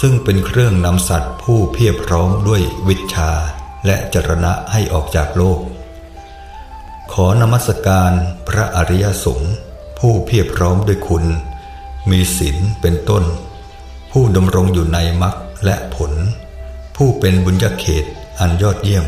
ซึ่งเป็นเครื่องนำสัตว์ผู้เพียบพร้อมด้วยวิชาและจรณะให้ออกจากโลก ขอนมัสการพระอริยสงฆ์ผู้เพียบพร้อมด้วยคุณ มีศีลเป็นต้น ผู้ดำรงอยู่ในมรรคและผล ผู้เป็นบุญญาเขตอันยอดเยี่ยม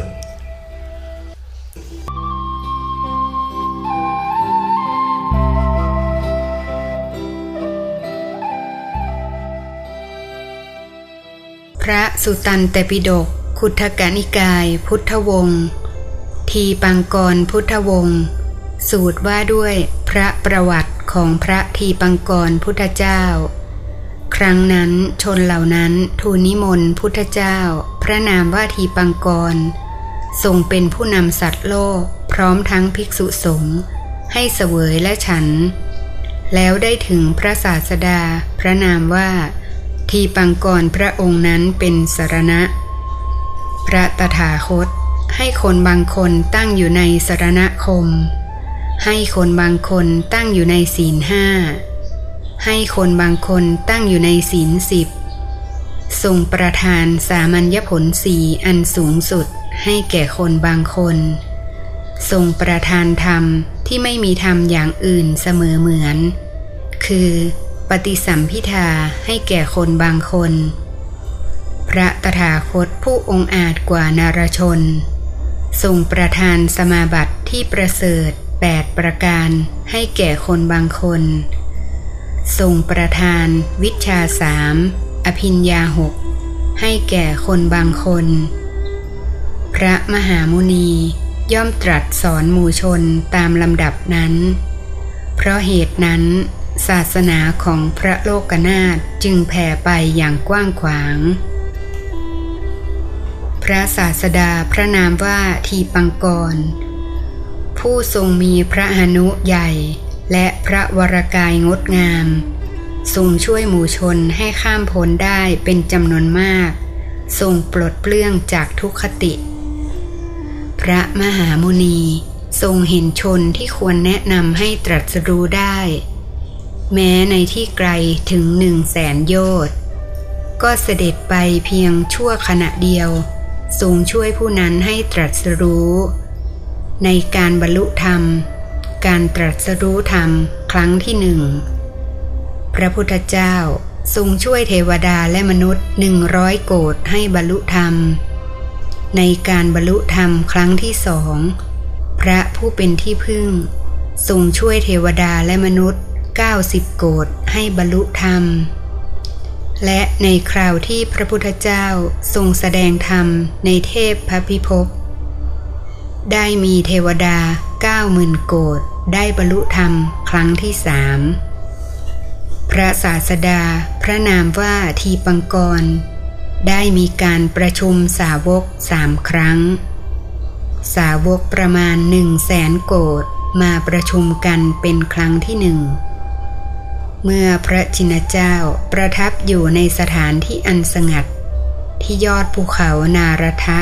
ระสุตันตปิฎกขุทกานิกาย พุทธวงศ์ทีปังกรพุทธวงศ์สูตรว่าด้วยพระประวัติของพระทีปังกรพุทธเจ้า ครั้งนั้นชนเหล่านั้นทูลนิมนต์พุทธเจ้า พระนามว่าทีปังกรทรงเป็นผู้นำสัตว์โลกพร้อมทั้งภิกษุสงฆ์ให้เสวยและฉัน แล้วได้ถึงพระศาสดา พระนามว่า ที่ปังกรพระองค์นั้นเป็นสารณะ พระตถาคตให้คนบางคนตั้งอยู่ในสารณคม ให้คนบางคนตั้งอยู่ในศีลห้า ให้คนบางคนตั้งอยู่ในศีลสิบทรงประทานสามัญญผลสีอันสูงสุดให้แก่คนบางคน ทรงประทานธรรมที่ไม่มีธรรมอย่างอื่นเสมอเหมือน คือ ปฏิสัมพิทาให้แก่คนบางคน พระตถาคตผู้องอาจกว่านารชน ทรงประทานสมาบัติที่ประเสริฐแปดประการให้แก่คนบางคน ทรงประทานวิชาสามอภิญญาหกให้แก่คนบางคน พระมหามุนีย่อมตรัสสอนหมู่ชนตามลำดับนั้น เพราะเหตุนั้น ศาสนาของพระโลกนาถจึงแผ่ไปอย่างกว้างขวาง พระศาสดาพระนามว่าทีปังกร ผู้ทรงมีพระหนุใหญ่ และพระวรกายงดงามทรงช่วยหมู่ชนให้ข้ามพ้นได้เป็นจำนวนมากทรงปลดเปลื้องจากทุกขติ พระมหามุนีทรงเห็นชนที่ควรแนะนำให้ตรัสรู้ได้ แม้ในที่ไกลถึงหนึ่งแสนโยชน์ก็เสด็จไปเพียงชั่วขณะเดียวทรงช่วยผู้นั้นให้ตรัสรู้ ในการบรรลุธรรม การตรัสรู้ธรรมครั้งที่หนึ่ง พระพุทธเจ้าทรงช่วยเทวดาและมนุษย์หนึ่งร้อยโกดให้บรรลุธรรม ในการบรรลุธรรมครั้งที่สอง พระผู้เป็นที่พึ่งทรงช่วยเทวดาและมนุษย์ 90 โกดให้บรรลุธรรม และในคราวที่พระพุทธเจ้าทรงแสดงธรรมในเทพพระพิภพได้มีเทวดา 90,000 โกดได้บรรลุธรรมครั้งที่สามพระศาสดาพระนามว่าทีปังกร ได้มีการประชุมสาวกสามครั้ง สาวกประมาณหนึ่งแสนโกดมาประชุมกันเป็นครั้งที่หนึ่ง เมื่อพระจินเจ้าประทับอยู่ในสถานที่อันสงัด ที่ยอดภูเขานารทะ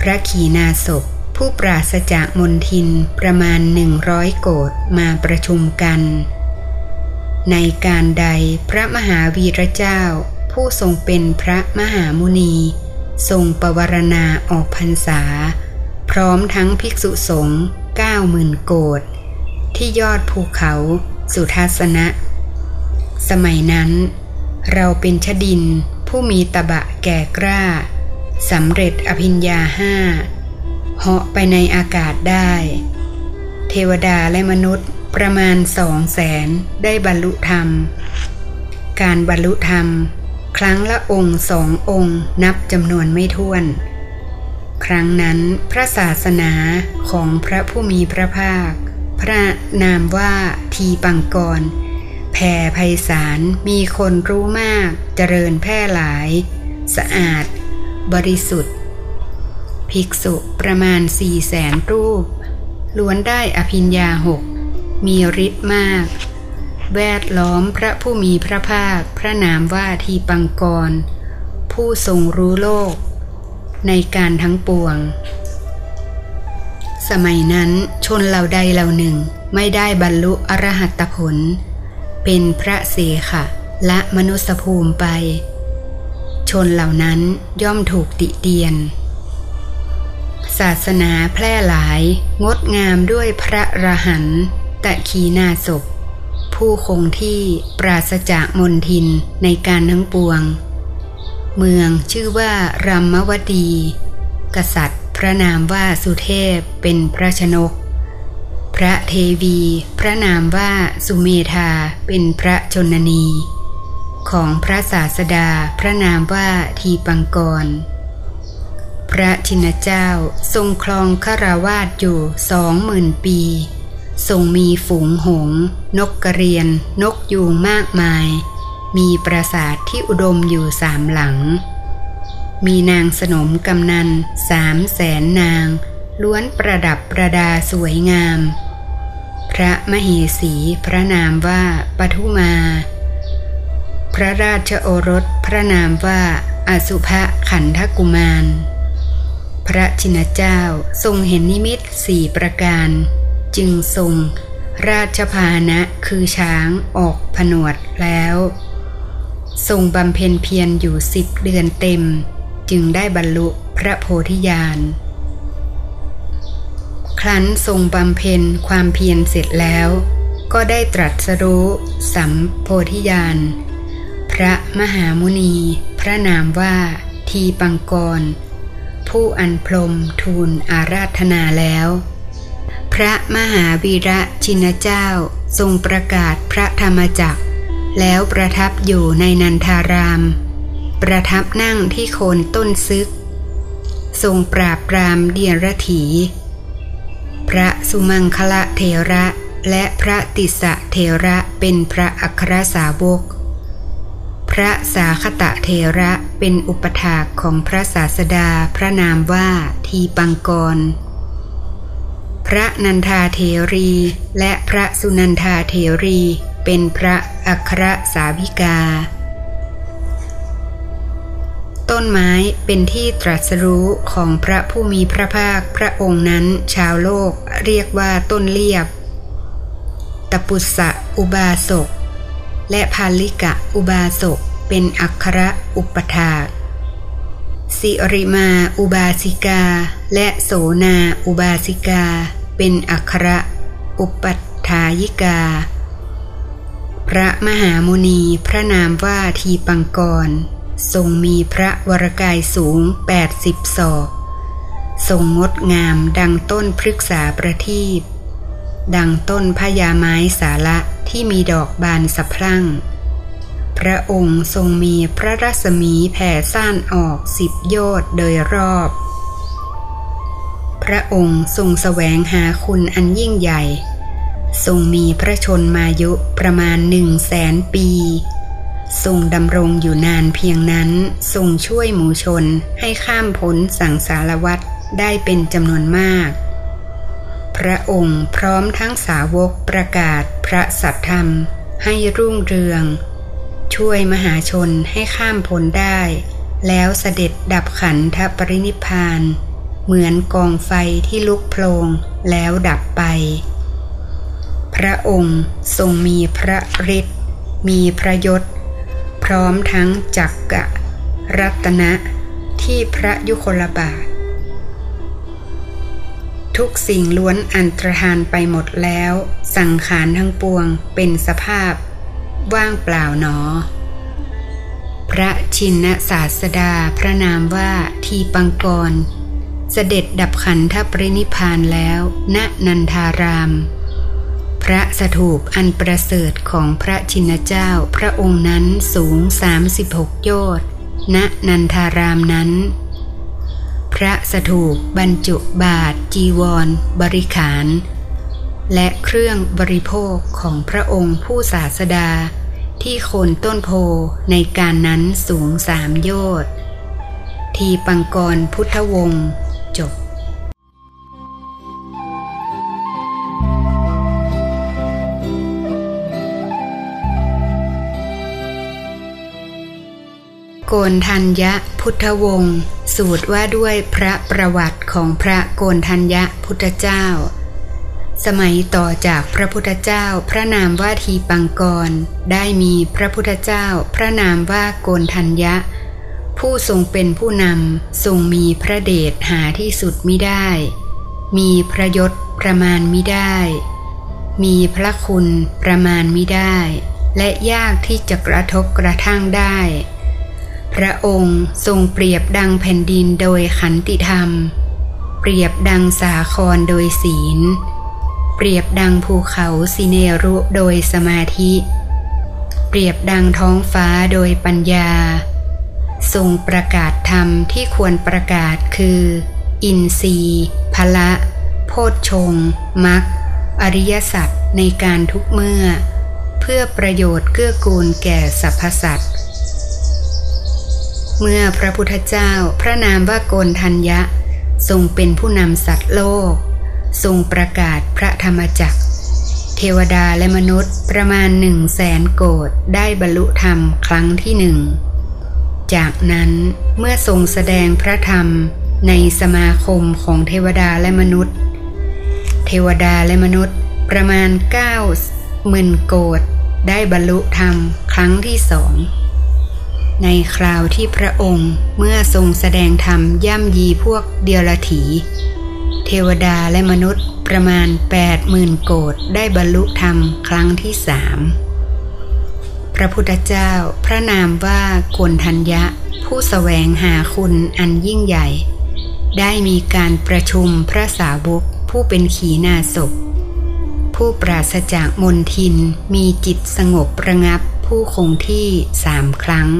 พระขีณาสพผู้ปราศจากมนทินประมาณหนึ่งร้อยโกดมาประชุมกัน ในการใดพระมหาวีระเจ้าผู้ทรงเป็นพระมหามุนี ทรงประวรณาออกพรรษา พร้อมทั้งภิกษุสงฆ์เก้าหมื่นโกดที่ยอดภูเขา สุทัศนะ สมัยนั้น เราเป็นชดินผู้มีตะบะแก่กล้าสำเร็จอภิญญาห้าเหาะไปในอากาศได้ เทวดาและมนุษย์ประมาณสองแสนได้บรรลุธรรม การบรรลุธรรม ครั้งละองค์สององค์นับจำนวนไม่ถ้วน ครั้งนั้นพระศาสนาของพระผู้มีพระภาค พระนามว่า ทีปังกร แผ่ไพศาลมีคนรู้มาก เจริญแพร่หลาย สะอาด บริสุทธิ์ ภิกษุประมาณสี่แสนรูป ล้วนได้อภิญญาหก มีฤทธิ์มาก แวดล้อมพระผู้มีพระภาคพระนามว่าทีปังกร ผู้ทรงรู้โลก ในการทั้งปวง สมัยนั้นชนเหล่าใดเหล่าหนึ่งไม่ได้บรรลุอรหัตผล เป็นพระเสขะและมนุสภูมิไป ชนเหล่านั้นย่อมถูกติเตียน ศาสนาแพร่หลาย งดงามด้วยพระระหันตะขีนาศพ ผู้คงที่ปราศจากมนทินในการทั้งปวง เมืองชื่อว่ารัมมวดี กษัตริย์ พระนามว่าสุเทพเป็นพระชนก พระเทวี พระนามว่าสุเมธาเป็นพระชนนี ของพระศาสดาพระนามว่าทีปังกร พระชินเจ้าทรงครองคาราวาสอยู่สองหมื่นปีทรงมีฝูงหงส์นกกระเรียน นกยูงมากมาย มีปราสาทที่อุดมอยู่สามหลัง มีนางสนมกำนันสามแสนนาง ล้วนประดับประดาสวยงาม พระมเหสีพระนามว่าปทุมา พระราชโอรสพระนามว่าอสุภขันธกุมาร พระชินเจ้าทรงเห็นนิมิตสี่ประการ จึงทรงราชพานะคือช้างออกผนวดแล้ว ทรงบำเพ็ญเพียรอยู่สิบเดือนเต็ม จึงได้บรรลุพระโพธิญาณ ครั้นทรงบำเพ็ญความเพียรเสร็จแล้ว ก็ได้ตรัสรู้สัมโพธิญาณ พระมหามุนี พระนามว่าทีปังกร ผู้อันพรมทูลอาราธนาแล้ว พระมหาวีระชินเจ้าทรงประกาศพระธรรมจักรแล้วประทับอยู่ในนันทาราม ประทับนั่งที่โคนต้นซึก ทรงปราบปรามเดียรถี พระสุมังคละเทระและพระติสะเทระเป็นพระอัครสาวก พระสาคตะเทระเป็นอุปถากของพระศาสดาพระนามว่าทีปังกร พระนันทาเทรีและพระสุนันทาเทรีเป็นพระอัครสาวิกา ต้นไม้เป็นที่ตรัสรู้ของพระผู้มีพระภาคพระองค์นั้น ชาวโลกเรียกว่าต้นเลียบ ตปุสสะอุบาสก และพาลิกะอุบาสก เป็นอัครอุปถาสิริมาอุบาสิกา และโสนาอุบาสิกา เป็นอัครอุปัฏฐายิกา พระมหามุนีพระนามว่าทีปังกร ทรงมีพระวรกายสูง 80 ศอก ทรงงดงามดังต้นพฤกษาประทีปดังต้นพญาไม้สาระที่มีดอกบานสะพรั่ง พระองค์ทรงมีพระรัศมีแผ่ซ่านออกสิบโยชน์โดยรอบ พระองค์ทรงแสวงหาคุณอันยิ่งใหญ่ ทรงมีพระชนมายุประมาณหนึ่งแสนปี ทรงดำรงอยู่นานเพียงนั้น ทรงช่วยหมู่ชนให้ข้ามพ้นสังสารวัฏได้เป็นจำนวนมาก พระองค์พร้อมทั้งสาวกประกาศพระสัทธรรมให้รุ่งเรือง ช่วยมหาชนให้ข้ามพ้นได้ แล้วเสด็จดับขันธปรินิพาน เหมือนกองไฟที่ลุกโพลงแล้วดับไป พระองค์ทรงมีพระฤทธิ์มีพระยศ พร้อมทั้งจักกะ รัตนะ ที่พระยุคลบาท ทุกสิ่งล้วนอันตรธานไปหมดแล้ว สังขารทั้งปวงเป็นสภาพ ว่างเปล่าหนอ พระชินศาสดาพระนามว่าทีปังกร เสด็จดับขันธปรินิพพานแล้ว ณนันทาราม พระสถูปอันประเสริฐของพระชินเจ้าพระองค์นั้นสูง 36 โยชน์ณนันทารามนั้น พระสถูปบรรจุบาทจีวร บริขาร และเครื่องบริโภคของพระองค์ผู้ศาสดา ที่โคนต้นโพในการนั้นสูงสามโยชน์ทีทีปังกรพุทธวงศ์จบ โกนทัญญะพุทธวงศ์สูตรว่าด้วยพระประวัติของพระโกนทัญญะพุทธเจ้า สมัยต่อจากพระพุทธเจ้าพระนามว่าทีปังกร ได้มีพระพุทธเจ้า พระนามว่าโกนทัญญะ ผู้ทรงเป็นผู้นำทรงมีพระเดชหาที่สุดมิได้ มีพระยศประมาณมิได้ มีพระคุณประมาณมิได้ และยากที่จะกระทบกระทั่งได้ พระองค์ทรงเปรียบดังแผ่นดินโดยขันติธรรม เปรียบดังสาครโดยศีล เปรียบดังภูเขาสิเนรุโดยสมาธิ เปรียบดังท้องฟ้าโดยปัญญา ทรงประกาศธรรมที่ควรประกาศคือ อินทรีย์พละ โพชฌงมักอริยสัจในการทุกเมื่อ เพื่อประโยชน์เกื้อกูลแก่สรรพสัตว เมื่อพระพุทธเจ้าพระนามว่าโกนทัญญะ ทรงเป็นผู้นำสัตว์โลก ทรงประกาศพระธรรมจักร เทวดาและมนุษย์ประมาณหนึ่งแสนโกดได้บรรลุธรรมครั้งที่หนึ่ง จากนั้นเมื่อทรงแสดงพระธรรมในสมาคมของเทวดาและมนุษย์ เทวดาและมนุษย์ประมาณเก้าหมื่นโกดได้บรรลุธรรมครั้งที่สอง ในคราวที่พระองค์เมื่อทรงแสดงธรรมย่ำยีพวกเดียรถี เทวดาและมนุษย์ประมาณแปดหมื่นโกดได้บรรลุธรรมครั้งที่สามพระพุทธเจ้าพระนามว่าโกนทัญญะ ผู้สแสวงหาคุณอันยิ่งใหญ่ ได้มีการประชุมพระสาวกผู้เป็นขีณาศพผู้ปราศจากมนทินมีจิตสงบระงับผู้คงที่สามครั้ง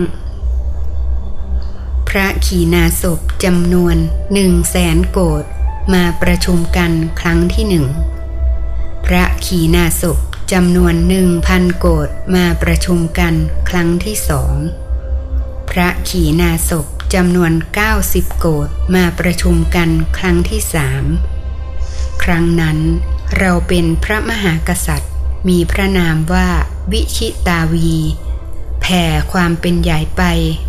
พระขีณาศพจำนวนหนึ่งแสนโกดมาประชุมกันครั้งที่หนึ่งพระขีณาศพจำนวนหนึ่งพันโกดมาประชุมกันครั้งที่สองพระขีณาศพจำนวนเก้าสิบโกดมาประชุมกันครั้งที่สามครั้งนั้นเราเป็นพระมหากษัตริย์ มีพระนามว่าวิชิตาวี แผ่ความเป็นใหญ่ไป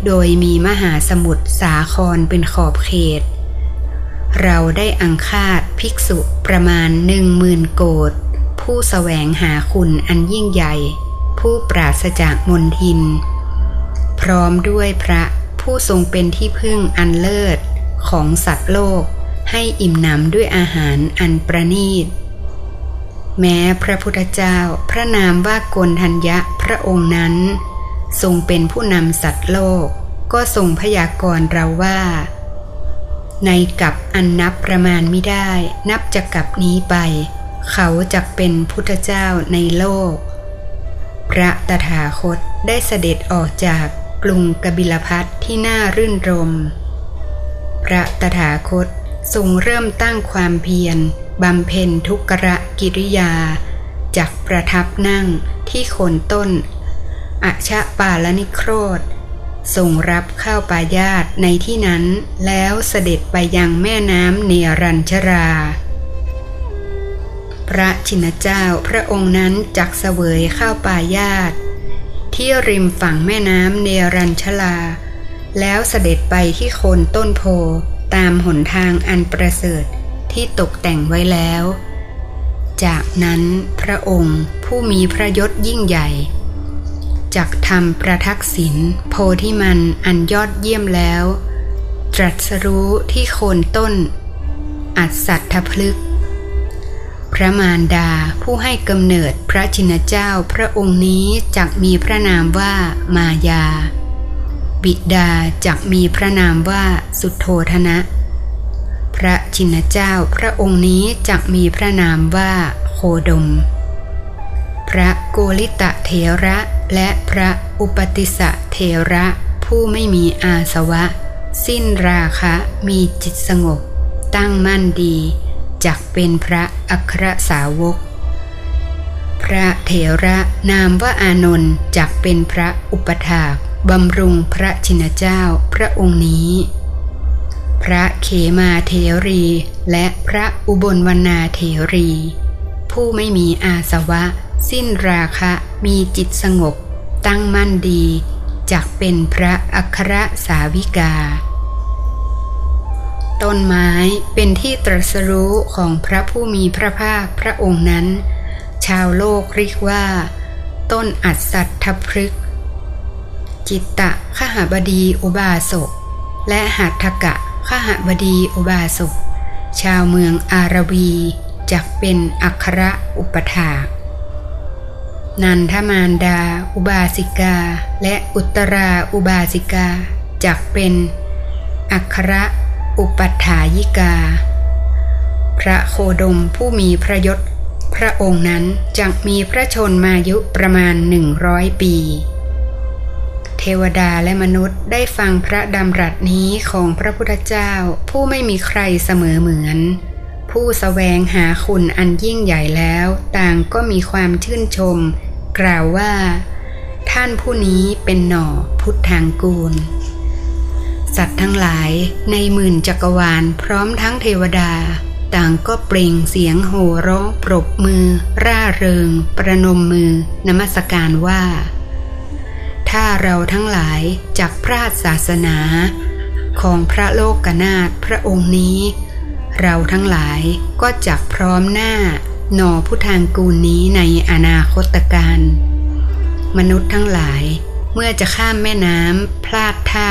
โดยมีมหาสมุทรสาครเป็นขอบเขต เราได้อังคาดภิกษุประมาณหนึ่งหมื่นโกดผู้สแสวงหาคุณอันยิ่งใหญ่ ผู้ปราศจากมนทิน พร้อมด้วยพระผู้ทรงเป็นที่พึ่งอันเลิศของสัตว์โลกให้อิ่มหนำด้วยอาหารอันประณีต แม้พระพุทธเจ้าพระนามว่าโกนทัญญะพระองค์นั้น ทรงเป็นผู้นำสัตว์โลก ก็ทรงพยากรณ์เราว่า ในกับอันนับประมาณไม่ได้ นับจากกับนี้ไป เขาจะเป็นพุทธเจ้าในโลก พระตถาคตได้เสด็จออกจากกรุงกบิลพัทที่น่ารื่นรม พระตถาคตทรงเริ่มตั้งความเพียรบำเพ็ญทุกขะกิริยาจากประทับนั่งที่โคนต้น อชะปาลนิโครธทรงรับข้าวปายาตในที่นั้นแล้วเสด็จไปยังแม่น้ำเนรัญชรา พระชินเจ้าพระองค์นั้นจักเสวยข้าวปายาตที่ริมฝั่งแม่น้ำเนรัญชลา แล้วเสด็จไปที่โคนต้นโพตามหนทางอันประเสริฐที่ตกแต่งไว้แล้ว จากนั้นพระองค์ผู้มีพระยศยิ่งใหญ่ จักทำประทักษิณโพธิมันอันยอดเยี่ยมแล้ว ตรัสรู้ที่โคนต้น อัศทพลึก พระมารดาผู้ให้กำเนิดพระชินเจ้าพระองค์นี้จักมีพระนามว่ามายา บิดาจักมีพระนามว่าสุโธธนะ พระชินเจ้าพระองค์นี้จักมีพระนามว่าโคดม พระโกริตะเถระและพระอุปติสะเถระผู้ไม่มีอาสวะ สิ้นราคะมีจิตสงบ ตั้งมั่นดีจักเป็นพระอัครสาวก พระเถระนามว่าอานนท์จักเป็นพระอุปถากบำรุงพระชินเจ้าพระองค์นี้ พระเขมาเทรีและพระอุบลวรรณาเทรี ผู้ไม่มีอาสวะ สิ้นราคะมีจิตสงบ ตั้งมั่นดีจักเป็นพระอัครสาวิกา ต้นไม้เป็นที่ตรัสรู้ของพระผู้มีพระภาคพระองค์นั้น ชาวโลกเรียกว่า ต้นอัศทพฤกจิตตะขหบดีอุบาสก และหัตถกะขหบดีอุบาสก ชาวเมืองอารวีจักเป็นอัครอุปถา นันทมารดา อุบาสิกา และอุตราอุบาสิกาจักเป็น อัครอุปัฏฐายิกา พระโคดมผู้มีพระยศ พระองค์นั้นจักมีพระชนมายุประมาณหนึ่งร้อยปี เทวดาและมนุษย์ได้ฟังพระดำรัสนี้ของพระพุทธเจ้าผู้ไม่มีใครเสมอเหมือน ผู้สแสวงหาคุณอันยิ่งใหญ่แล้ว ต่างก็มีความชื่นชม กล่าวว่า ท่านผู้นี้เป็นหน่อพุทธังกูล สัตว์ทั้งหลายในหมื่นจักรวาลพร้อมทั้งเทวดา ต่างก็เปล่งเสียงโห่ร้องปรบมือ ร่าเริง ประนมมือนมัสการว่า ถ้าเราทั้งหลายจากพระศาสนา ของพระโลกกนาถพระองค์นี้ เราทั้งหลายก็จักพร้อมหน้าหนอผู้ทางกูลนี้ในอนาคตการ มนุษย์ทั้งหลายเมื่อจะข้ามแม่น้ำพลาดท่า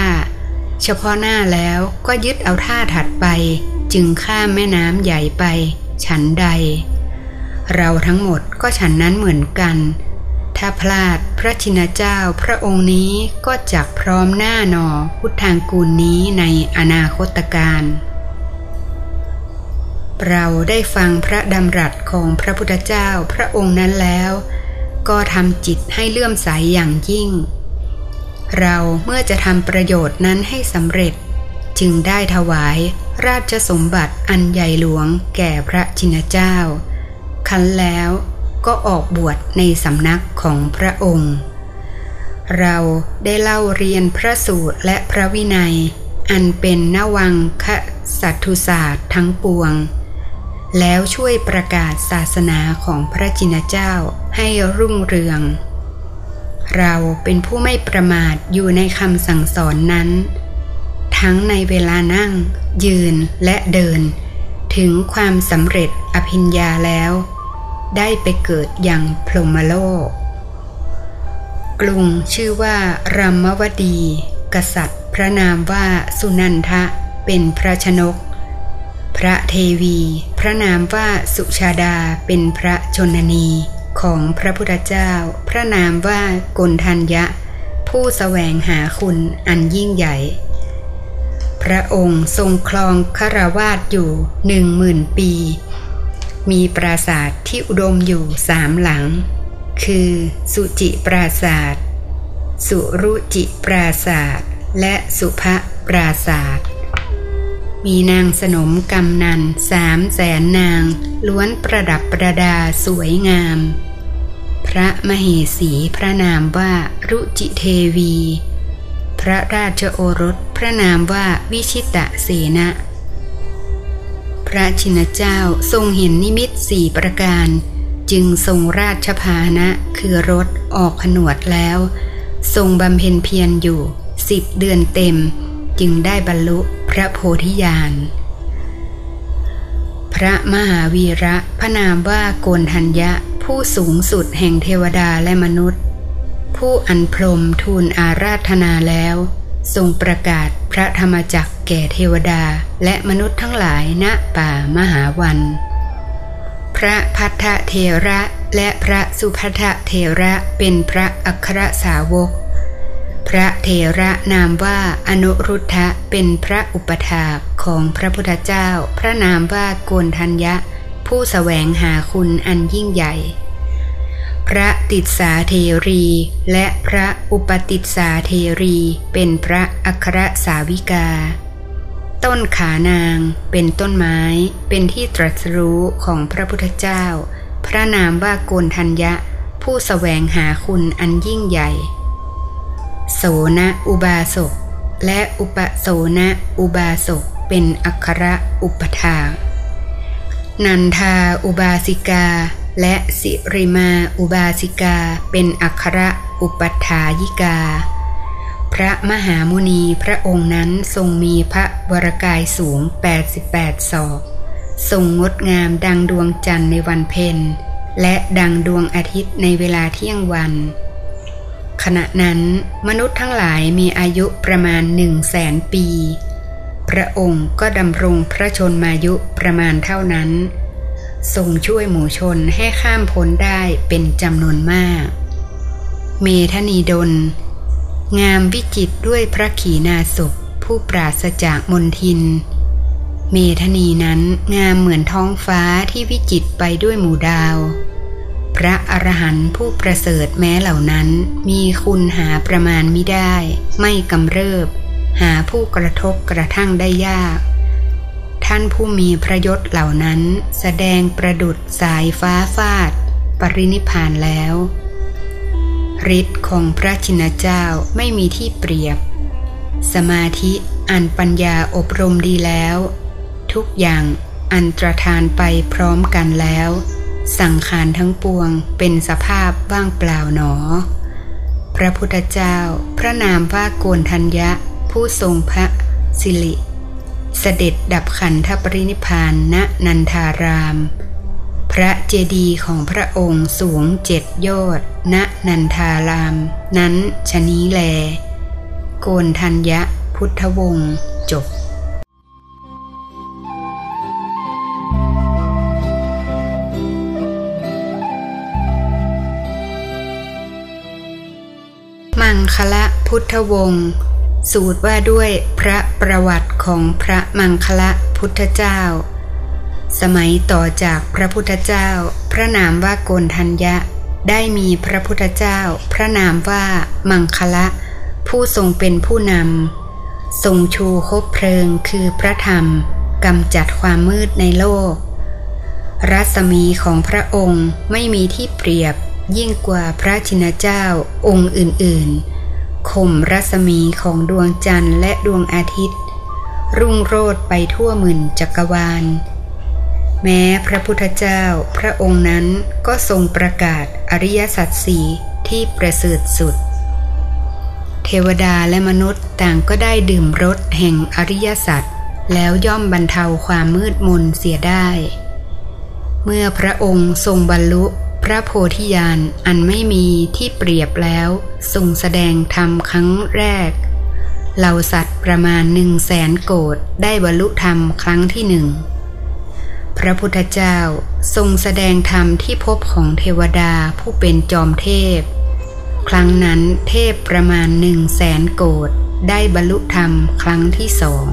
เฉพาะหน้าแล้วก็ยึดเอาท่าถัดไป จึงข้ามแม่น้ำใหญ่ไป ฉันใด เราทั้งหมดก็ฉันนั้นเหมือนกัน ถ้าพลาดพระชินเจ้าพระองค์นี้ก็จักพร้อมหน้าหนอพุทธางกูลนี้ในอนาคตการ เราได้ฟังพระดำรัสของพระพุทธเจ้าพระองค์นั้นแล้ว ก็ทำจิตให้เลื่อมใสยอย่างยิ่ง เราเมื่อจะทำประโยชน์นั้นให้สำเร็จ จึงได้ถวายราชสมบัติอันใหญ่หลวงแก่พระชินเจ้า คันแล้วก็ออกบวชในสำนักของพระองค์ เราได้เล่าเรียนพระสูตรและพระวินัย อันเป็นนวังคสัตทุศาสตร์ทั้งปวง แล้วช่วยประกาศศาสนาของพระจินเจ้าให้รุ่งเรือง เราเป็นผู้ไม่ประมาทอยู่ในคำสั่งสอนนั้น ทั้งในเวลานั่ง ยืนและเดิน ถึงความสำเร็จอภิญญาแล้ว ได้ไปเกิดอย่างพรหมโลก กรุงชื่อว่ารัมวดี กษัตริย์พระนามว่าสุนันทะเป็นพระชนก พระเทวี ระนามว่าสุชาดาเป็นพระชนนีของพระพุทธเจ้า พระนามว่ากนทัญญะ ผู้สแสวงหาคุณอันยิ่งใหญ่ พระองค์ทรงคลองคารวาสอยู่หนึ่งหมื่นปี มีปราสาทที่อุดมอยู่สามหลัง คือสุจิปราสาท สุรุจิปราสาท และสุภปราสาท มีนางสนมกำนันสามแสนนาง ล้วนประดับประดาสวยงาม พระมเหสีพระนามว่ารุจิเทวี พระราชโอรสพระนามว่าวิชิตะเสนะพระชินเจ้าทรงเห็นนิมิตสี่ประการ จึงทรงราชพานะคือรถออกผนวดแล้ว ทรงบำเพ็ญเพียรอยู่สิบเดือนเต็ม จึงได้บรรลุ พระโพธิญาณ พระมหาวีระพระนามว่าโกนทัญญะผู้สูงสุดแห่งเทวดาและมนุษย์ ผู้อันพรมทูลอาราธนาแล้ว ทรงประกาศพระธรรมจักแก่เทวดาและมนุษย์ทั้งหลายณป่ามหาวัน พระพัทธเทระและพระสุพัทธเทระเป็นพระอัครสาวก พระเทระนามว่าอนุรุทธะเป็นพระอุปถาของพระพุทธเจ้า พระนามว่าโกนทัญญะ ผู้สแสวงหาคุณอันยิ่งใหญ่ พระติสาเทรี และพระอุปติสาเทรีเป็นพระอัครสาวิกา ต้นขานางเป็นต้นไม้ เป็นที่ตรัสรู้ของพระพุทธเจ้า พระนามว่าโกนทัญญะ ผู้สแสวงหาคุณอันยิ่งใหญ่ โสนอุบาสก และอุปโสนอุบาสกเป็นอัคระอุปถา นันทาอุบาสิกา และสิริมาอุบาสิกาเป็นอัคระอุปถายิกา พระมหามุนีพระองค์นั้นทรงมีพระวรกายสูง 88 ศอกทรงงดงามดังดวงจันทร์ในวันเพ็ญและดังดวงอาทิตย์ในเวลาเที่ยงวัน ขณะนั้น มนุษย์ทั้งหลายมีอายุประมาณหนึ่งแสนปี พระองค์ก็ดำรงพระชนมายุประมาณเท่านั้น ทรงช่วยหมู่ชนให้ข้ามพ้นได้เป็นจำนวนมาก เมธนีดล งามวิจิตด้วยพระขีณาสพผู้ปราศจากมนทิน เมธนีนั้นงามเหมือนท้องฟ้าที่วิจิตไปด้วยหมู่ดาว พระอรหันต์ผู้ประเสริฐแม้เหล่านั้น มีคุณหาประมาณไม่ได้ ไม่กำเริบ หาผู้กระทบกระทั่งได้ยาก ท่านผู้มีพระยศเหล่านั้น แสดงประดุดสายฟ้าฟาด ปรินิพานแล้วฤทธิ์ของพระชินเจ้าไม่มีที่เปรียบ สมาธิอันปัญญาอบรมดีแล้ว ทุกอย่างอันตรธานไปพร้อมกันแล้ว สังขารทั้งปวงเป็นสภาพว่างเปล่าหนอ พระพุทธเจ้า พระนามว่าโกนทัญญะ ผู้ทรงพระสิริ เสด็จดับขันธปรินิพานณนันทาราม พระเจดีย์ของพระองค์สูงเจ็ดยอด ณนันทาราม นั้นชนี้แล โกนทัญญะพุทธวงศ์จบ คละพุทธวงศ์สูตรว่าด้วยพระประวัติของพระมังคละพุทธเจ้า สมัยต่อจากพระพุทธเจ้า พระนามว่าโกนทัญญะ ได้มีพระพุทธเจ้า พระนามว่ามังคละ ผู้ทรงเป็นผู้นำทรงชูคบเพลิงคือพระธรรมกำจัดความมืดในโลก รัศมีของพระองค์ไม่มีที่เปรียบยิ่งกว่าพระชินเจ้าองค์อื่นๆ ข่มรัศมีของดวงจันทร์และดวงอาทิตย์ รุ่งโรดไปทั่วหมื่นจักรวาล แม้พระพุทธเจ้าพระองค์นั้นก็ทรงประกาศอริยสัจสี่ที่ประเสริฐสุด เทวดาและมนุษย์ต่างก็ได้ดื่มรสแห่งอริยสัจแล้วย่อมบรรเทาความมืดมนเสียได้ เมื่อพระองค์ทรงบรรลุ พระโพธิญาณอันไม่มีที่เปรียบแล้วทรงแสดงธรรมครั้งแรก เหล่าสัตว์ประมาณหนึ่งแสนโกดได้บรรลุธรรมครั้งที่หนึ่ง พระพุทธเจ้าทรงแสดงธรรมที่พบของเทวดาผู้เป็นจอมเทพ ครั้งนั้นเทพประมาณหนึ่งแสนโกดได้บรรลุธรรมครั้งที่สอง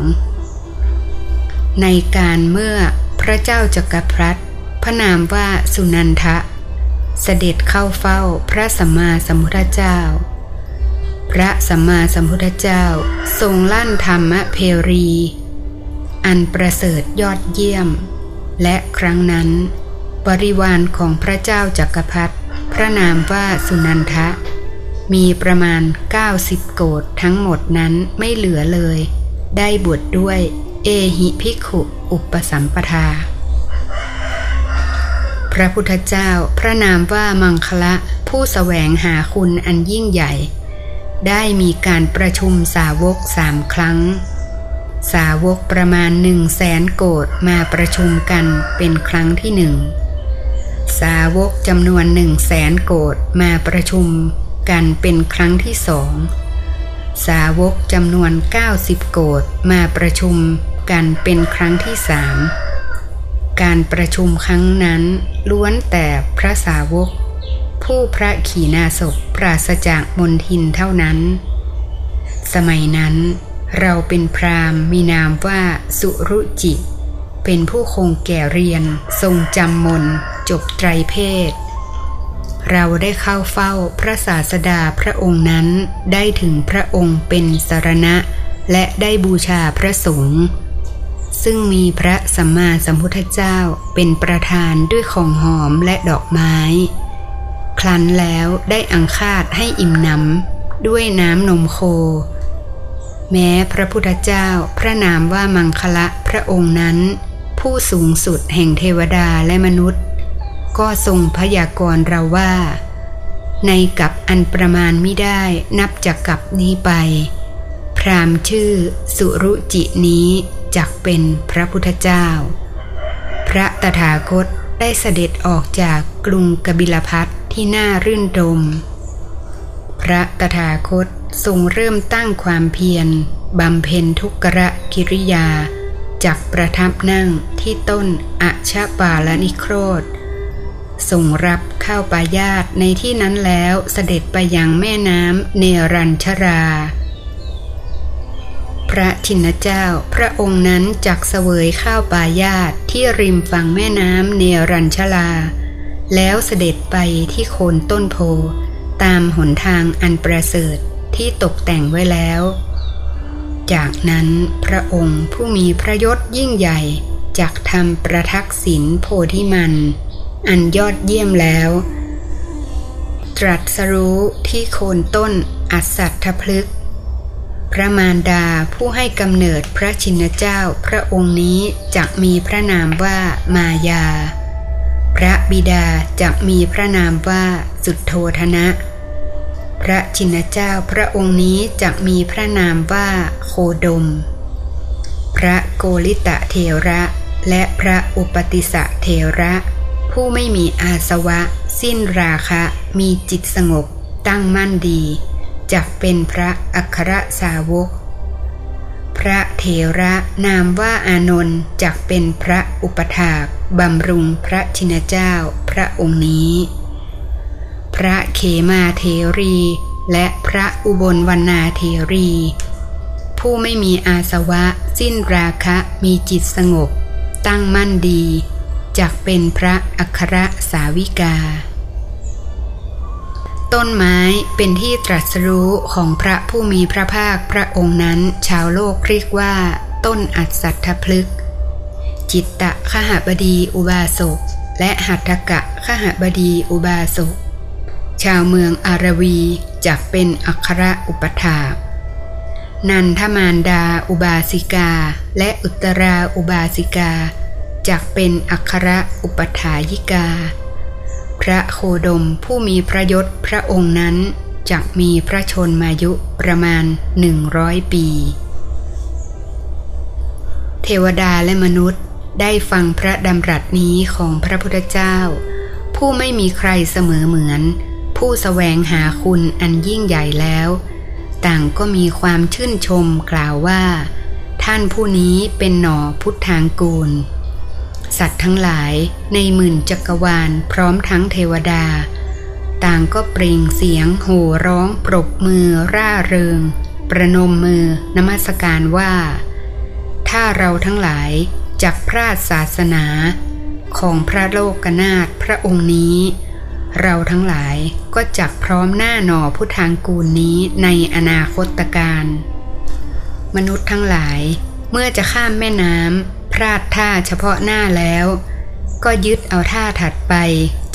ในการเมื่อพระเจ้าจักรพรรดิพระนามว่าสุนันทะ เสด็จเข้าเฝ้าพระสัมมาสัมพุทธเจ้า พระสัมมาสัมพุทธเจ้าทรงลั่นธรรมเพรี อันประเสริฐยอดเยี่ยม และครั้งนั้น บริวารของพระเจ้าจักรพรรดิพระนามว่าสุนันทะ มีประมาณ 90 โกดทั้งหมดนั้นไม่เหลือเลย ได้บวชดด้วยเอหิภิกขุ อุปสัมปทา พระพุทธเจ้า พระนามว่ามังคละ ผู้สแสวงหาคุณอันยิ่งใหญ่ ได้มีการประชุมสาวกสามครั้ง สาวกประมาณหนึ่งแสนโกดมาประชุมกันเป็นครั้งที่หนึ่ง สาวกจำนวนหนึ่งแสนโกดมาประชุมกันเป็นครั้งที่สอง สาวกจำนวน 90 โกดมาประชุมกันเป็นครั้งที่สาม การประชุมครั้งนั้นล้วนแต่พระสาวก ผู้พระขีณาสพปราศจากมนทินเท่านั้น สมัยนั้นเราเป็นพรามมีนามว่าสุรุจิ เป็นผู้คงแก่เรียน ทรงจำมนจบไตรเพศ เราได้เข้าเฝ้าพระศาสดาพระองค์นั้นได้ถึงพระองค์เป็นสารณะ และได้บูชาพระสงฆ์ ซึ่งมีพระสัมมาสัมพุทธเจ้าเป็นประธานด้วยของหอมและดอกไม้ครั้นแล้วได้อังคาดให้อิ่มน้ำด้วยน้ำนมโค แม้พระพุทธเจ้าพระนามว่ามังคละพระองค์นั้น ผู้สูงสุดแห่งเทวดาและมนุษย์ ก็ทรงพยากรณ์เราว่า ในกับอันประมาณไม่ได้นับจากกับนี้ไป พรามชื่อสุรุจินี้ จักเป็นพระพุทธเจ้า พระตถาคตได้เสด็จออกจากกรุงกบิลพัทที่น่ารื่นรม พระตถาคตทรงเริ่มตั้งความเพียรบำเพ็ญทุกระกิริยาจากประทับนั่งที่ต้นอัชาปาลนิโครธทรงรับข้าวปายาตในที่นั้นแล้วเสด็จไปยังแม่น้ำเนรัญชรา ระชินเจ้า พระองค์นั้นจักเสวยข้าวปายาตที่ริมฝั่งแม่น้ำเนรัญชลา แล้วเสด็จไปที่โคนต้นโพ ตามหนทางอันประเสริฐที่ตกแต่งไว้แล้ว จากนั้นพระองค์ผู้มีพระยศยิ่งใหญ่จักทำประทักษิณโพธิมัน อันยอดเยี่ยมแล้ว ตรัสรู้ที่โคนต้นอัศทพฤกษ์ พระมารดาผู้ให้กำเนิดพระชินเจ้าพระองค์นี้จักมีพระนามว่ามายา พระบิดาจักมีพระนามว่าสุดโทธนะ พระชินเจ้าพระองค์นี้จะมีพระนามว่าโคดม พระโกริตะเทระและพระอุปติสะเทระ ผู้ไม่มีอาสวะ สิ้นราคะ มีจิตสงบ ตั้งมั่นดี จักเป็นพระอัครสาวก พระเทระนามว่าอานนท์จักเป็นพระอุปถากบำรุงพระชินเจ้าพระองค์นี้ พระเขมาเทรี และพระอุบลวรรณาเทรี ผู้ไม่มีอาสวะสิ้นราคะมีจิตสงบ ตั้งมั่นดีจักเป็นพระอัครสาวิกา ต้นไม้เป็นที่ตรัสรู้ของพระผู้มีพระภาคพระองค์นั้น ชาวโลกเรียกว่า ต้นอัศทพฤกษ์จิตตะขหบดีอุบาสกและหัตถกะขหบดีอุบาสกชาวเมืองอารวีจักเป็นอัครอุปถานันทมารดาอุบาสิกา และอุตราอุบาสิกาจักเป็นอัครอุปถายิกา พระโคดมผู้มีพระยศพระองค์นั้นจักมีพระชนมายุประมาณหนึ่งร้อยปี เทวดาและมนุษย์ได้ฟังพระดำรัสนี้ของพระพุทธเจ้า ผู้ไม่มีใครเสมอเหมือน ผู้สแสวงหาคุณอันยิ่งใหญ่แล้ว ต่างก็มีความชื่นชมกล่าวว่า ท่านผู้นี้เป็นหน่อพุทธทางกูล สัตว์ทั้งหลายในหมื่นจักรวาลพร้อมทั้งเทวดา ต่างก็เปล่งเสียงโห่ร้องปรบมือร่าเริง ประนมมือนมัสการว่า ถ้าเราทั้งหลายจักพราดศาสนาของพระโลกนาถพระองค์นี้ เราทั้งหลายก็จักพร้อมหน้าหน่อผู้ทางกูลนี้ในอนาคตการ มนุษย์ทั้งหลายเมื่อจะข้ามแม่น้ำ พลาดท่าเฉพาะหน้าแล้ว ก็ยึดเอาท่าถัดไป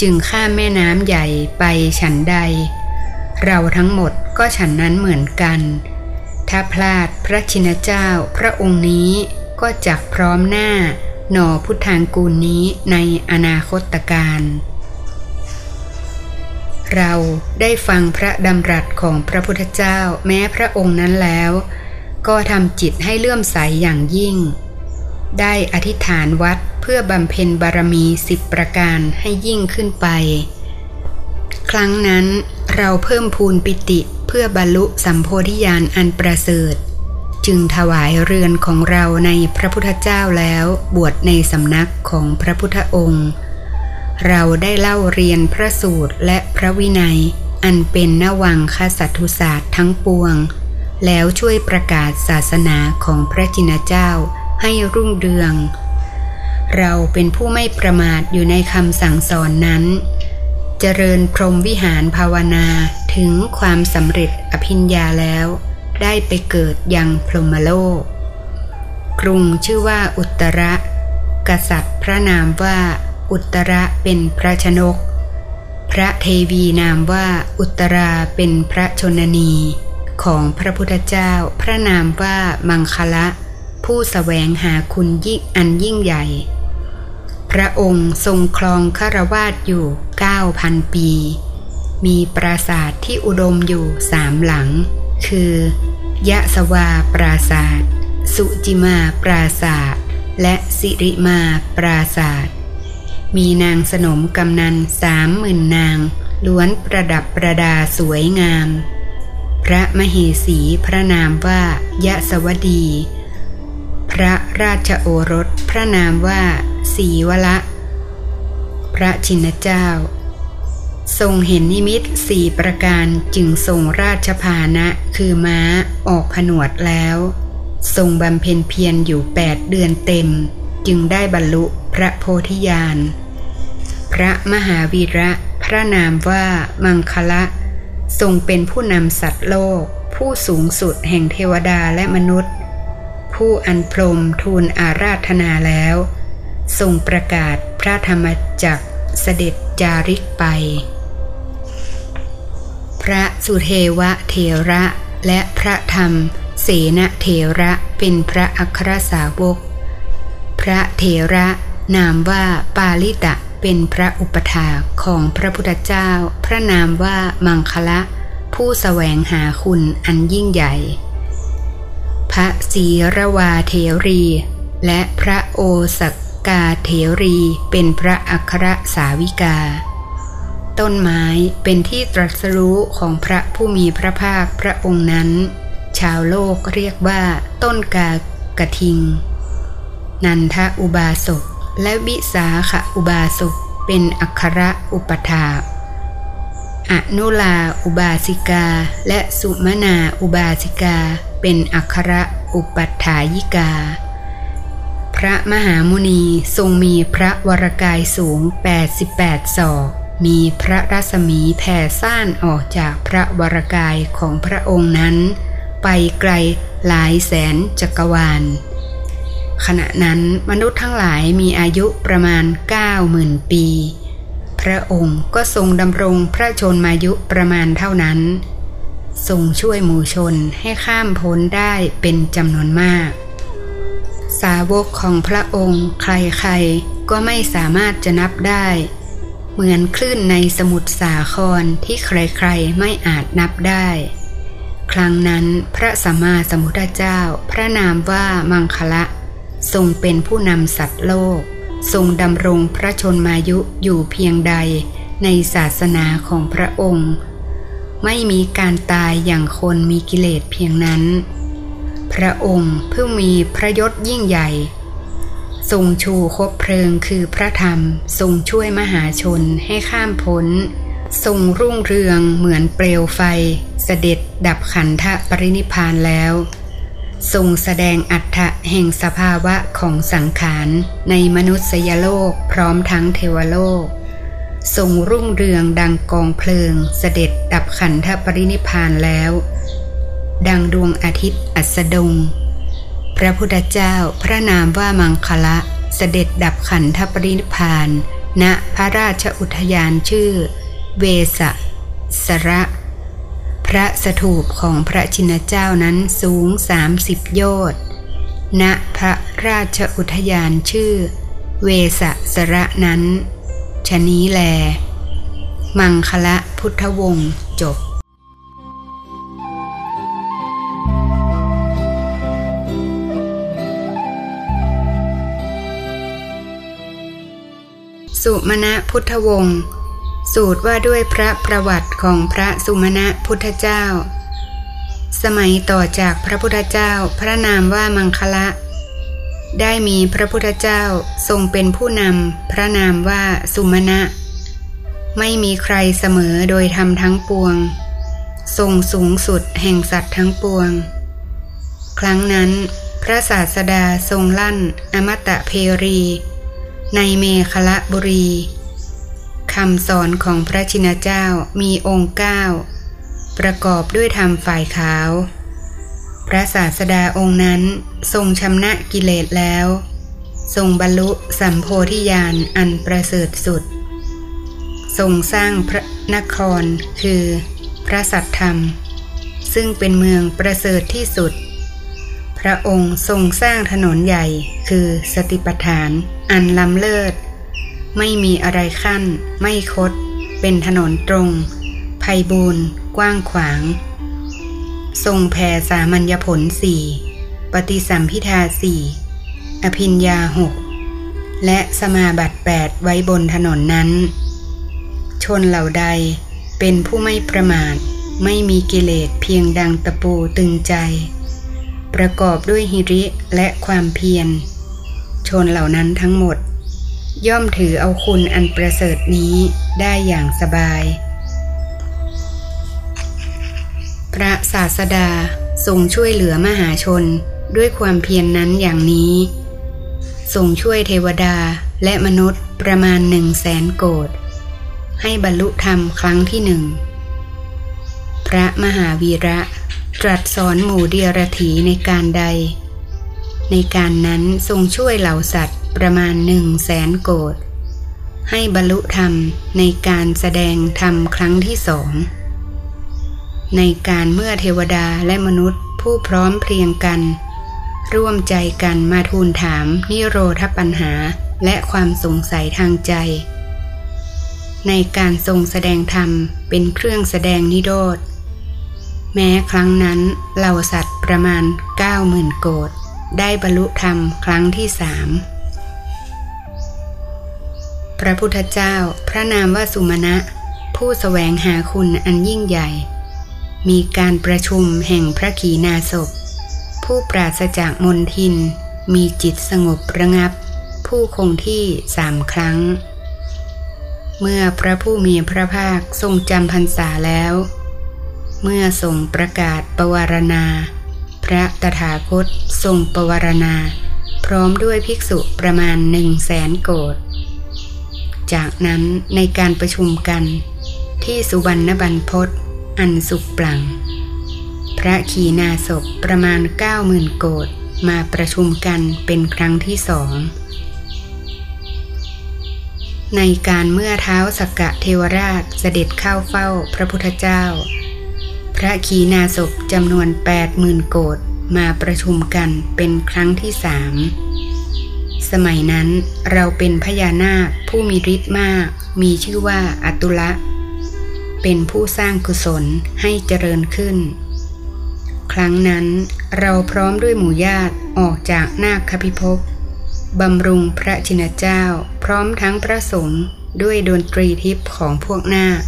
จึงข้ามแม่น้ำใหญ่ไปฉันใด เราทั้งหมดก็ฉันนั้นเหมือนกัน ถ้าพลาดพระชินเจ้าพระองค์นี้ก็จักพร้อมหน้าหน่อพุทธางกูลนี้ในอนาคตการเราได้ฟังพระดำรัสของพระพุทธเจ้าแม้พระองค์นั้นแล้ว ก็ทำจิตให้เลื่อมใสอย่างยิ่ง ได้อธิษฐานวัดเพื่อบำเพ็ญบารมีสิบประการให้ยิ่งขึ้นไป ครั้งนั้นเราเพิ่มพูนปิติเพื่อบรรลุสัมโพธิญาณอันประเสริฐ จึงถวายเรือนของเราในพระพุทธเจ้าแล้วบวชในสำนักของพระพุทธองค์ เราได้เล่าเรียนพระสูตรและพระวินัย อันเป็นนวังคสัตุศาสตร์ทั้งปวง แล้วช่วยประกาศศาสนาของพระจินเจ้า ให้รุ่งเรือง เราเป็นผู้ไม่ประมาทอยู่ในคำสั่งสอนนั้น เจริญพรหมวิหารภาวนาถึงความสำเร็จอภิญญาแล้ว ได้ไปเกิดยังพรหมโลก กรุงชื่อว่าอุตระ กษัตริย์พระนามว่าอุตระเป็นพระชนก พระเทวีนามว่าอุตราเป็นพระชนนี ของพระพุทธเจ้าพระนามว่ามังคละ ผู้สแสวงหาคุณยิ่งอันยิ่งใหญ่ พระองค์ทรงครองคารวาสอยู่เก้าพันปี มีปราสาทที่อุดมอยู่สามหลัง คือ ยะสวาปราศาสตร์สุจิมาปราศาสตร์และสิริมาปราศาสตร์มีนางสนมกำนันสามหมื่นนาง ล้วนประดับประดาสวยงาม พระมเหสีพระนามว่ายะสวดี พระราชโอรสพระนามว่าสีวละพระชินเจ้า ทรงเห็นนิมิตสี่ประการจึงทรงราชพานะคือม้าออกผนวดแล้ว ทรงบำเพ็ญเพียรอยู่แปดเดือนเต็ม จึงได้บรรลุพระโพธิญาณ พระมหาวีระพระนามว่ามังคละทรงเป็นผู้นำสัตว์โลก ผู้สูงสุดแห่งเทวดาและมนุษย์ ผู้อันพรมทูลอาราธนาแล้ว ทรงประกาศพระธรรมจักเสด็จจาริกไป พระสุเทวะเทระและพระธรรมเสนเทระเป็นพระอัครสาวก พระเทระนามว่าปาลิตะเป็นพระอุปถาของพระพุทธเจ้า พระนามว่ามังคละ ผู้สแสวงหาคุณอันยิ่งใหญ่ พระศีรวาเทรี และพระโอสกกาเทรีเป็นพระอัครสาวิกา ต้นไม้เป็นที่ตรัสรู้ของพระผู้มีพระภาคพระองค์นั้น ชาวโลกเรียกว่าต้นกากระทิง นันทอุบาสกและวิสาขอุบาสกเป็นอัคระอุปถาอนุลาอุบาสิกา และสุมนาอุบาสิกา เป็นอัคระอุปัฏฐายิกา พระมหามุนีทรงมีพระวรกายสูง 88 ศอก มีพระรัศมีแผ่ซ่านออกจากพระวรกายของพระองค์นั้น ไปไกลหลายแสนจักรวาล ขณะนั้นมนุษย์ทั้งหลายมีอายุประมาณ9หมื่นปี พระองค์ก็ทรงดำรงพระชนมายุประมาณเท่านั้น ทรงช่วยหมู่ชนให้ข้ามพ้นได้เป็นจำนวนมาก สาวกของพระองค์ใครๆ ก็ไม่สามารถจะนับได้ เหมือนคลื่นในสมุทรสาครที่ใครๆ ไม่อาจนับได้ ครั้งนั้นพระสัมมาสัมพุทธเจ้า พระนามว่ามังคละ ทรงเป็นผู้นำสัตว์โลก ทรงดำรงพระชนมายุอยู่เพียงใดในศาสนาของพระองค์ ไม่มีการตายอย่างคนมีกิเลสเพียงนั้น พระองค์เพิ่งมีพระยศยิ่งใหญ่ทรงชูคบเพลิงคือพระธรรมทรงช่วยมหาชนให้ข้ามพ้น ทรงรุ่งเรืองเหมือนเปลวไฟ เสด็จดับขันธปรินิพานแล้ว ทรงแสดงอัฏฐะแห่งสภาวะของสังขารในมนุษยโลกพร้อมทั้งเทวโลก ทรงรุ่งเรืองดังกองเพลิง เสด็จดับขันธปรินิพานแล้ว ดังดวงอาทิตย์อัสดง พระพุทธเจ้าพระนามว่ามังคละ เสด็จดับขันธปรินิพาน ณพระราชอุทยานชื่อ เวสสระพระสถูปของพระชินเจ้านั้นสูงสามสิบโยชน์ณพระราชอุทยานชื่อ เวสสระนั้น ชนี้แล มังคละพุทธวงศ์จบสุมาณะพุทธวงศ์สูตรว่าด้วยพระประวัติของพระสุมาณะพุทธเจ้า สมัยต่อจากพระพุทธเจ้า พระนามว่ามังคละ ได้มีพระพุทธเจ้าทรงเป็นผู้นำพระนามว่าสุมาณะ ไม่มีใครเสมอโดยทำทั้งปวง ทรงสูงสุดแห่งสัตว์ทั้งปวง ครั้งนั้น พระศาสดาทรงลั่นอมตะเพรี ในเมฆละบุรีคำสอนของพระชินเจ้ามีองค์เก้าประกอบด้วยธรรมฝ่ายขาว พระศาสดาองค์นั้นทรงชำนะกิเลสแล้ว ทรงบรรลุสัมโพธิญาณอันประเสริฐสุด ทรงสร้างพระนครคือพระสัตธรรม ซึ่งเป็นเมืองประเสริฐที่สุด พระองค์ทรงสร้างถนนใหญ่คือสติปัฏฐานอันล้ำเลิศ ไม่มีอะไรขั้น ไม่คด เป็นถนนตรงภัยบูรณ์กว้างขวาง ทรงแผ่สามัญญผลสี่ปฏิสัมพิทาสี่อภิญญาหกและสมาบัติแปดไว้บนถนนนั้น ชนเหล่าใดเป็นผู้ไม่ประมาท ไม่มีกิเลสเพียงดังตะปูตึงใจ ประกอบด้วยหิริและความเพียร ชนเหล่านั้นทั้งหมด ย่อมถือเอาคุณอันประเสริฐนี้ได้อย่างสบาย พระศาสดาทรงช่วยเหลือมหาชนด้วยความเพียรนนั้นอย่างนี้ ทรงช่วยเทวดาและมนุษย์ประมาณหนึ่งแสนโกดให้บรรลุธรรมครั้งที่หนึ่ง พระมหาวีระตรัสสอนหมู่เดียรถีในการใด ในการนั้นทรงช่วยเหล่าสัตว์ประมาณหนึ่งแสนโกดให้บรรลุธรรมในการแสดงธรรมครั้งที่สอง ในการเมื่อเทวดาและมนุษย์ผู้พร้อมเพรียงกัน ร่วมใจกันมาทูลถามนิโรธปัญหาและความสงสัยทางใจ ในการทรงแสดงธรรมเป็นเครื่องแสดงนิโรธ แม้ครั้งนั้นเหล่าสัตว์ประมาณ9มื่นโกดได้บรรลุธรรมครั้งที่สามพระพุทธเจ้าพระนามว่าสุมาณะ ผู้สแสวงหาคุณอันยิ่งใหญ่ มีการประชุมแห่งพระขีณาสพ ผู้ปราศจากมนทิน มีจิตสงบระงับ ผู้คงที่สามครั้ง เมื่อพระผู้มีพระภาคทรงจำพรรษาแล้ว เมื่อทรงประกาศประวารณา พระตถาคตทรงประวารณา พร้อมด้วยภิกษุประมาณหนึ่งแสนโกดจากนั้นในการประชุมกันที่สุวรรณบันพศ อันสุขปลัง พระขีณาสพประมาณเก้าหมื่นโกดมาประชุมกันเป็นครั้งที่สอง ในการเมื่อเท้าสกกะเทวราชเสด็จเข้าเฝ้าพระพุทธเจ้า พระขีณาสพจำนวนแปดหมื่นโกดมาประชุมกันเป็นครั้งที่สามสมัยนั้นเราเป็นพญานาคผู้มีฤทธิ์มาก มีชื่อว่าอตุละ เป็นผู้สร้างกุศลให้เจริญขึ้น ครั้งนั้นเราพร้อมด้วยหมู่ญาติออกจากนาคพิภพบำรุงพระชินเจ้าพร้อมทั้งพระสงฆ์ด้วยดนตรีทิพย์ของพวกนาค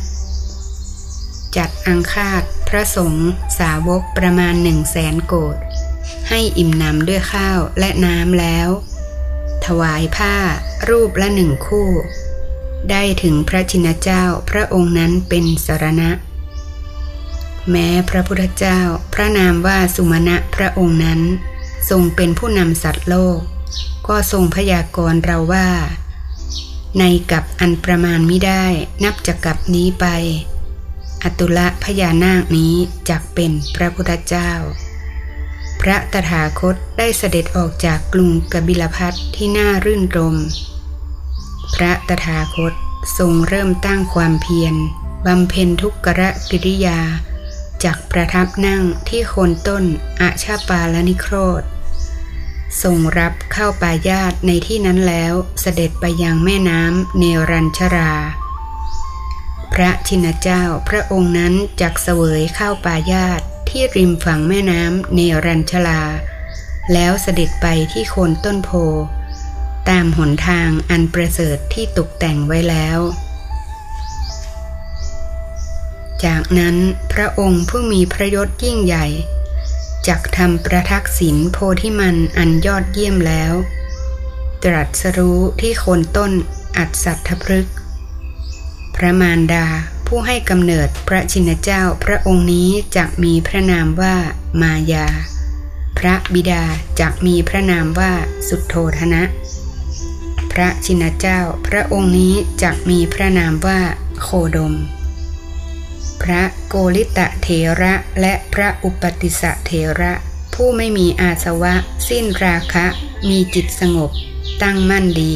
จัดอังคาดพระสงฆ์สาวกประมาณหนึ่งแสนโกดให้อิ่มหนำด้วยข้าวและน้ำแล้ว ถวายผ้ารูปละหนึ่งคู่ ได้ถึงพระชินเจ้าพระองค์นั้นเป็นสารณะ แม้พระพุทธเจ้าพระนามว่าสุมาณะพระองค์นั้น ทรงเป็นผู้นำสัตว์โลก ก็ทรงพยากรณ์เราว่า ในกับอันประมาณไม่ได้นับจากกับนี้ไป อตุละพญานาคนี้จักเป็นพระพุทธเจ้า พระตถาคตได้เสด็จออกจากกรุงกบิลพัทที่น่ารื่นรม พระตถาคตทรงเริ่มตั้งความเพียรบำเพ็ญทุกขะกิริยาจากประทับนั่งที่โคนต้นอาชาปาลนิโครธทรงรับเข้าปายาตในที่นั้นแล้วเสด็จไปยังแม่น้ำเนรัญชรา พระชินเจ้าพระองค์นั้นจักเสวยเข้าปายาตที่ริมฝั่งแม่น้ำเนรัญชลา แล้วเสด็จไปที่โคนต้นโพ ตามหนทางอันประเสริฐที่ตกแต่งไว้แล้ว จากนั้นพระองค์ผู้มีพระยศยิ่งใหญ่จักทำประทักษิณโพธิมันอันยอดเยี่ยมแล้ว ตรัสรู้ที่โคนต้นอัศทพฤกษ์พระมารดาผู้ให้กำเนิดพระชินเจ้าพระองค์นี้จักมีพระนามว่ามายา พระบิดาจักมีพระนามว่าสุโธธนะ ระชินเจ้า พระองค์นี้จักมีพระนามว่าโคดม พระโกริตะเถระและพระอุปติสะเถระ ผู้ไม่มีอาสวะ สิ้นราคะ มีจิตสงบ ตั้งมั่นดี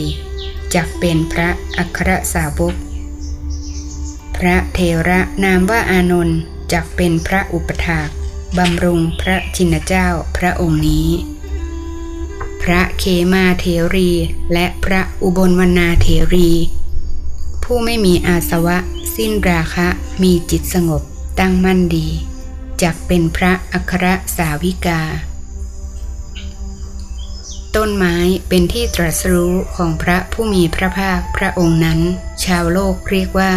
จักเป็นพระอัครสาวก พระเทระนามว่าอานนท์จักเป็นพระอุปถากบำรุงพระชินเจ้าพระองค์นี้ พระเคมาเทรี และพระอุบลวนาเทรี ผู้ไม่มีอาสวะ สิ้นราคะมีจิตสงบตั้งมั่นดีจักเป็นพระอัครสาวิกา ต้นไม้เป็นที่ตรัสรู้ของพระผู้มีพระภาคพระองค์นั้น ชาวโลกเรียกว่า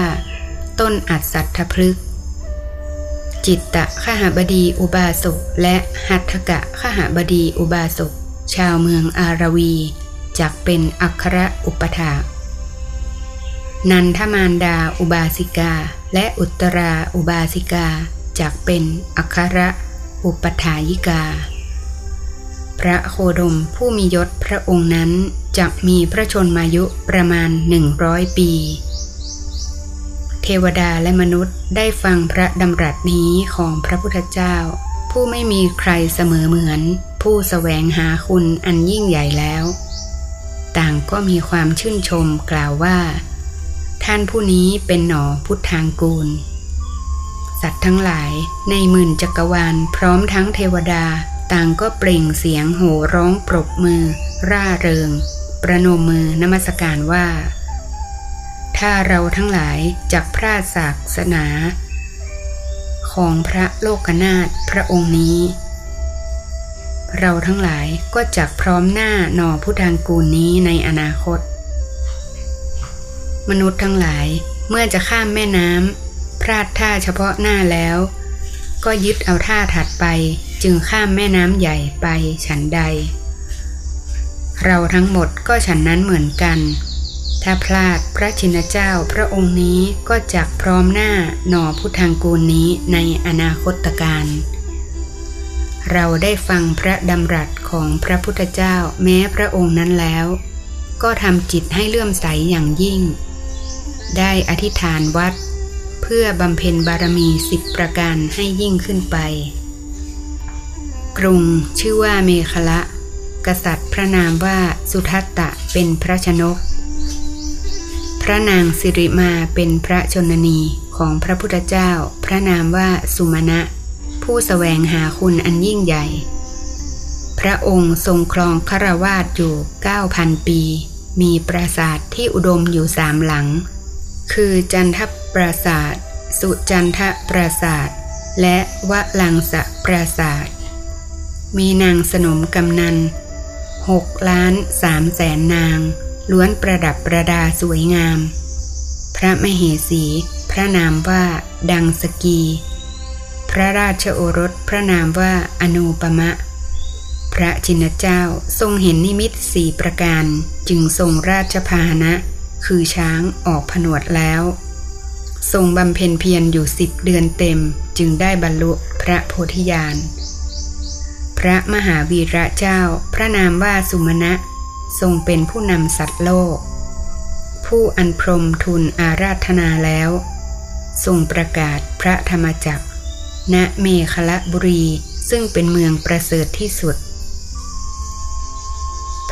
ต้นอัศทพฤกษ์จิตตะขหบดีอุบาสกและหัตถกะขหบดีอุบาสก ชาวเมืองอารวีจักเป็นอัครอุปถานันทมารดาอุบาสิกา และอุตราอุบาสิกาจักเป็นอัครอุปถายิกา พระโคดมผู้มียศพระองค์นั้นจักมีพระชนมายุประมาณหนึ่งร้อยปี เทวดาและมนุษย์ได้ฟังพระดำรัสนี้ของพระพุทธเจ้า ผู้ไม่มีใครเสมอเหมือน ผู้สแสวงหาคุณอันยิ่งใหญ่แล้ว ต่างก็มีความชื่นชมกล่าวว่า ท่านผู้นี้เป็นหนอพุทธางกูล สัตว์ทั้งหลายในหมื่นจักรวาลพร้อมทั้งเทวดาต่างก็เปล่งเสียงโห่ร้องปรบมือ ร่าเริง ประนมมือนมัสการว่า ถ้าเราทั้งหลายจากพระศาสนา ของพระโลกนาถพระองค์นี้ เราทั้งหลายก็จักพร้อมหน้าหนอพุทธังกูลนี้ในอนาคต มนุษย์ทั้งหลายเมื่อจะข้ามแม่น้ำพลาดท่าเฉพาะหน้าแล้ว ก็ยึดเอาท่าถัดไปจึงข้ามแม่น้ำใหญ่ไปฉันใด เราทั้งหมดก็ฉันนั้นเหมือนกัน ถ้าพลาดพระชินเจ้าพระองค์นี้ก็จักพร้อมหน้าหน่อพุทธังกูลนี้ในอนาคตการ เราได้ฟังพระดำรัสของพระพุทธเจ้าแม้พระองค์นั้นแล้ว ก็ทำจิตให้เลื่อมใสอย่างยิ่ง ได้อธิษฐานวัด เพื่อบำเพ็ญบารมีสิบประการให้ยิ่งขึ้นไป กรุงชื่อว่าเมขละ กษัตริย์พระนามว่าสุทัตตะเป็นพระชนก พระนางสิริมาเป็นพระชนนีของพระพุทธเจ้า พระนามว่าสุมาณะ ผู้สแสวงหาคุณอันยิ่งใหญ่ พระองค์ทรงครองคารวาสอยู่เก้าพันปี มีปราสาทที่อุดมอยู่สามหลัง คือจันทปราสาท สุจันทปราสาท และวะลังสะปราสาท มีนางสนมกำนันหกล้านสามแสนนาง ล้วนประดับประดาสวยงาม พระมเหสี พระนามว่าดังสกี พระราชโอรสพระนามว่าอนุปมะ พระจินเจ้าทรงเห็นนิมิตสี่ประการจึงทรงราชพาหนะ คือช้างออกผนวดแล้ว ทรงบำเพ็ญเพียรอยู่สิบเดือนเต็มจึงได้บรรลุพระโพธิญาณ พระมหาวีระเจ้า พระนามว่าสุมาณะทรงเป็นผู้นำสัตว์โลก ผู้อันพรมทุนอาราธนาแล้ว ทรงประกาศพระธรรมจักร ณเมฆละบุรีซึ่งเป็นเมืองประเสริฐที่สุด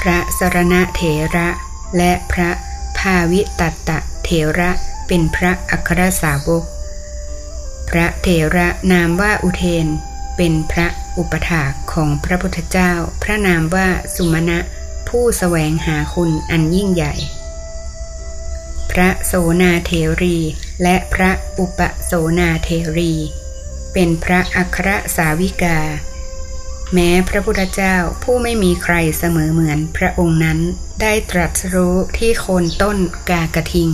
พระสรณะเถระและพระภาวิตัตตะเถระเป็นพระอัครสาวก พระเถระนามว่าอุเทน เป็นพระอุปถาของพระพุทธเจ้า พระนามว่าสุมาณะผู้สแสวงหาคุณอันยิ่งใหญ่ พระโสนาเทรี และพระอุปโสนาเทรี เป็นพระอัครสาวิกา แม้พระพุทธเจ้าผู้ไม่มีใครเสมอเหมือนพระองค์นั้นได้ตรัสรู้ที่โคนต้นกากระทิง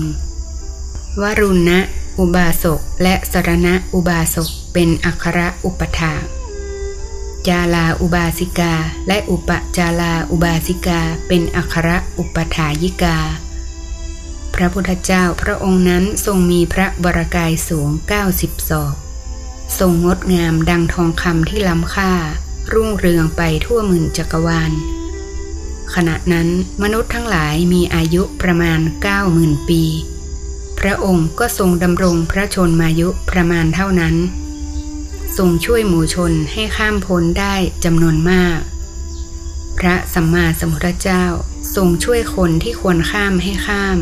วรุณะ อุบาสกและสรณะอุบาสกเป็นอัครอุปถาจาลาอุบาสิกา และอุปจาลาอุบาสิกาเป็นอัครอุปถายิกา พระพุทธเจ้าพระองค์นั้นทรงมีพระบรกายสูง 90ศอก ทรงงดงามดังทองคำที่ล้ำค่า รุ่งเรืองไปทั่วหมื่นจักรวาล ขณะนั้นมนุษย์ทั้งหลายมีอายุประมาณ 90,000 ปี พระองค์ก็ทรงดำรงพระชนมายุประมาณเท่านั้น ทรงช่วยหมู่ชนให้ข้ามพ้นได้จำนวนมาก พระสัมมาสัมพุทธเจ้าทรงช่วยคนที่ควรข้ามให้ข้าม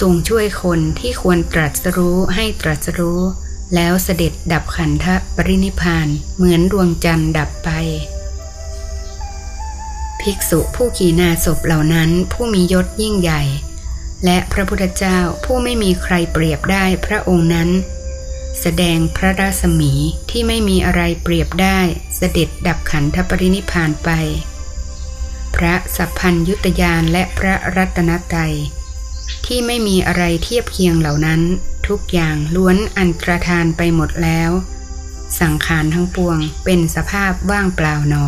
ทรงช่วยคนที่ควรตรัสรู้ให้ตรัสรู้ แล้วเสด็จดับขันธปรินิพานเหมือนดวงจันทร์ดับไป ภิกษุผู้ขี่นาศพเหล่านั้นผู้มียศยิ่งใหญ่ และพระพุทธเจ้าผู้ไม่มีใครเปรียบได้พระองค์นั้น แสดงพระราศมีที่ไม่มีอะไรเปรียบได้เสด็จดับขันธปรินิพานไป พระสัพพัญยุตยานและพระรัตนตรัยที่ไม่มีอะไรเทียบเคียงเหล่านั้น ทุกอย่างล้วนอันตรธานไปหมดแล้ว สังขารทั้งปวงเป็นสภาพว่างเปล่าหนอ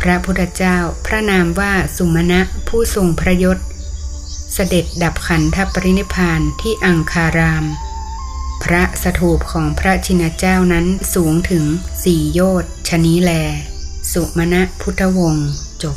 พระพุทธเจ้าพระนามว่าสุมาณะผู้ทรงพระยศ เสด็จดับขันธปรินิพานที่อังคาราม พระสถูปของพระชินเจ้านั้นสูงถึงสี่โยชน์ชนี้แล สุมาณะพุทธวงศ์จบ